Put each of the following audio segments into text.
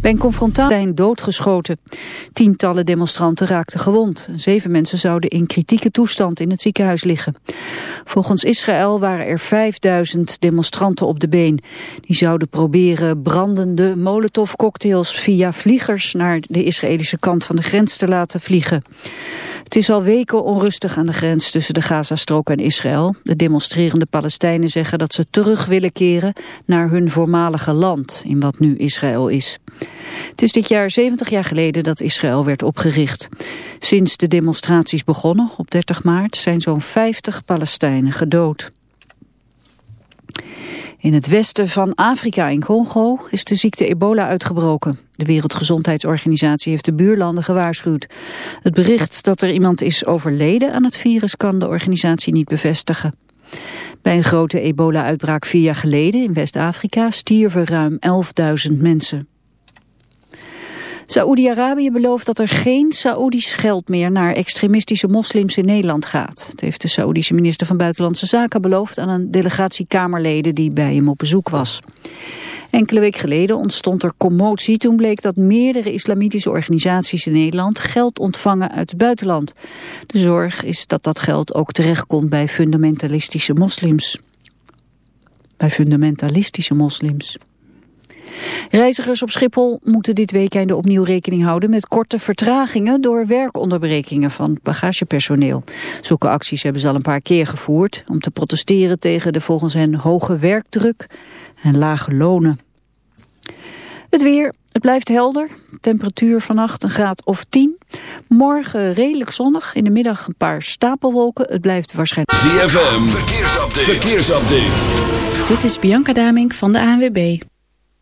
Bij een confrontatie zijn doodgeschoten. Tientallen demonstranten raakten gewond. Zeven mensen zouden in kritieke toestand in het ziekenhuis liggen. Volgens Israël waren er 5000 demonstranten op de been. Die zouden proberen brandende molotovcocktails via vliegers naar de Israëlische kant van de grens te laten vliegen. Het is al weken onrustig aan de grens tussen de Gazastrook en Israël. De demonstrerende Palestijnen zeggen dat ze terug willen keren naar hun voormalige land, in wat nu Israël is. Het is dit jaar 70 jaar geleden dat Israël werd opgericht. Sinds de demonstraties begonnen, op 30 maart, zijn zo'n 50 Palestijnen gedood. In het westen van Afrika in Congo is de ziekte ebola uitgebroken. De Wereldgezondheidsorganisatie heeft de buurlanden gewaarschuwd. Het bericht dat er iemand is overleden aan het virus kan de organisatie niet bevestigen. Bij een grote ebola-uitbraak vier jaar geleden in West-Afrika stierven ruim 11.000 mensen. Saoedi-Arabië belooft dat er geen Saoedisch geld meer naar extremistische moslims in Nederland gaat. Het heeft de Saoedische minister van Buitenlandse Zaken beloofd aan een delegatie Kamerleden die bij hem op bezoek was. Enkele week geleden ontstond er commotie toen bleek dat meerdere islamitische organisaties in Nederland geld ontvangen uit het buitenland. De zorg is dat dat geld ook terechtkomt bij fundamentalistische moslims. Bij fundamentalistische moslims. Reizigers op Schiphol moeten dit weekend opnieuw rekening houden met korte vertragingen door werkonderbrekingen van bagagepersoneel. Zulke acties hebben ze al een paar keer gevoerd om te protesteren tegen de volgens hen hoge werkdruk en lage lonen. Het weer, het blijft helder. Temperatuur vannacht een graad of 10. Morgen redelijk zonnig. In de middag een paar stapelwolken. Het blijft waarschijnlijk... ZFM, verkeersupdate. verkeersupdate. Dit is Bianca Damink van de ANWB.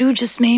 You just made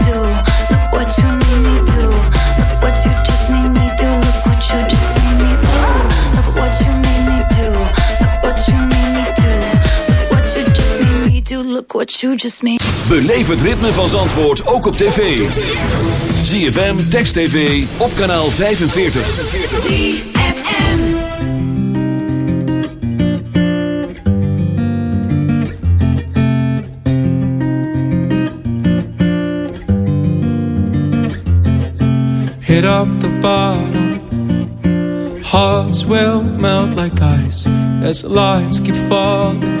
You just made. Beleef het ritme van Zandvoort ook op tv. ZFM, Text TV, op kanaal 45. ZFM. hit up the bottom. Hearts will melt like ice as the lights keep falling.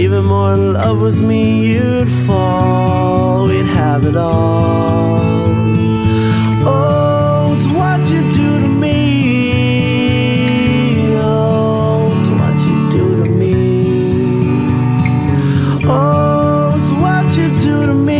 Even more in love with me, you'd fall. We'd have it all. Oh, it's what you do to me. Oh, it's what you do to me. Oh, it's what you do to me.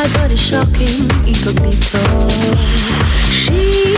But it's shocking. Incognito. She's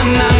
My, my,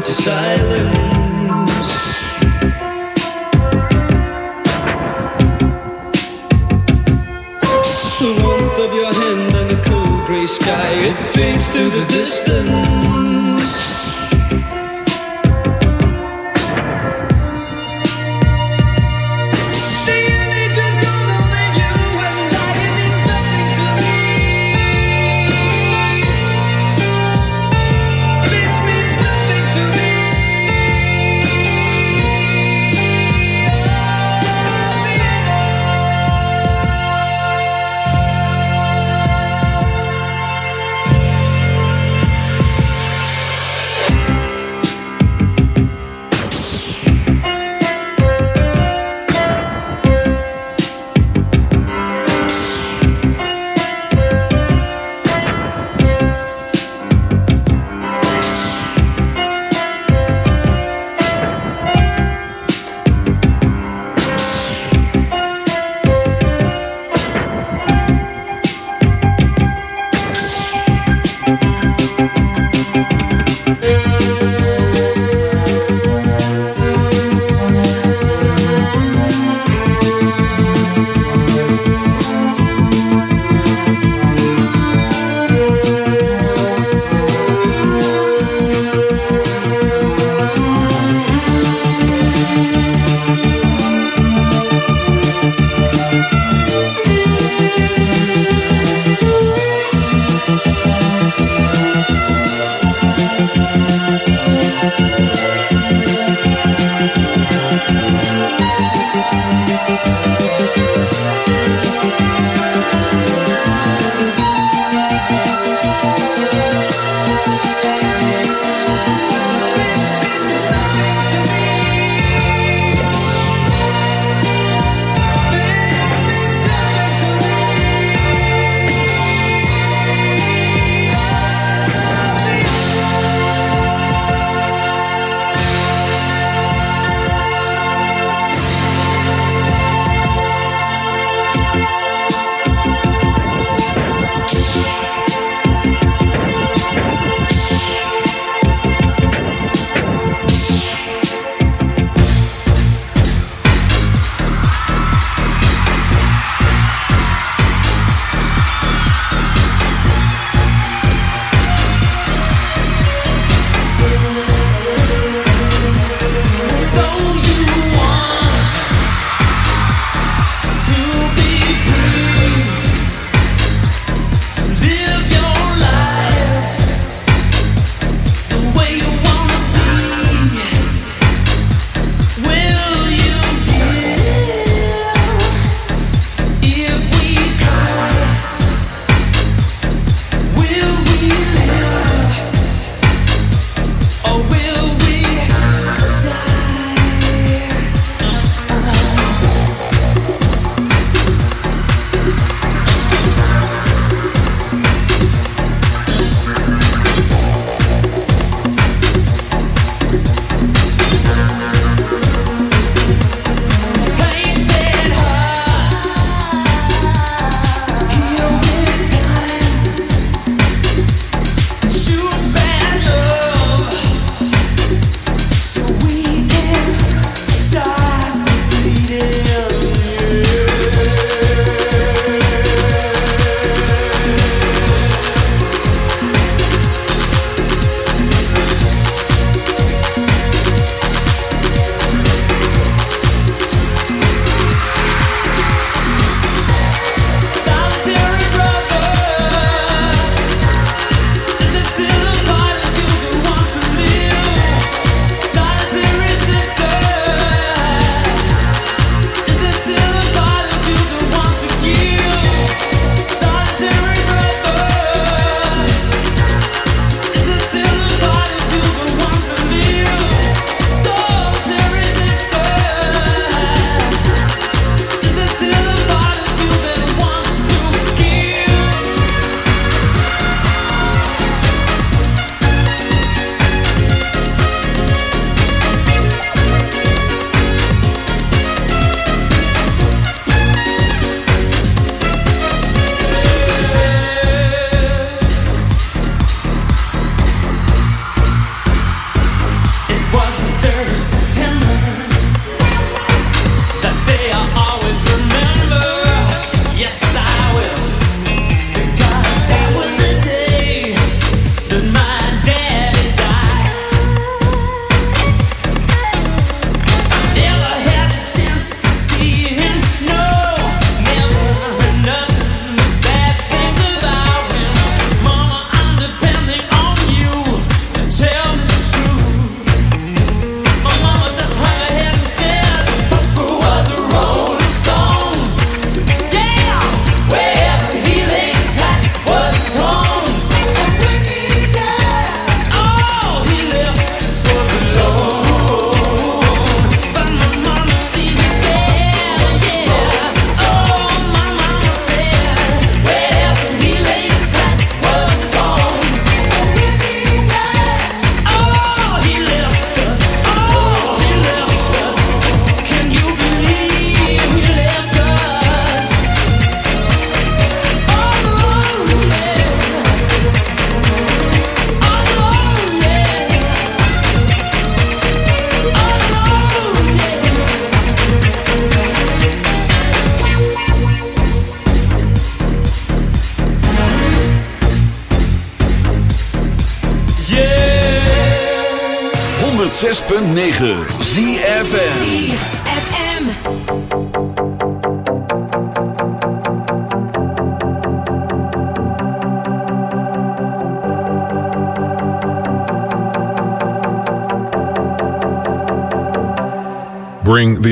into silence. The warmth of your hand and the cold gray sky, it fades to the distance.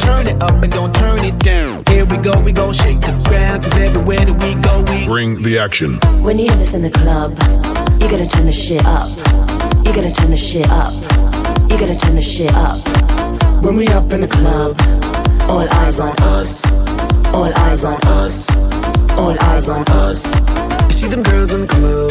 Turn it up and don't turn it down. Here we go, we gon' shake the ground. Cause everywhere that we go, we Bring the action. When you hear this in the club, you gotta turn the shit up. You gotta turn the shit up. You gotta turn the shit up. When we up in the club, all eyes on us. All eyes on us. All eyes on us. You see them girls in the club,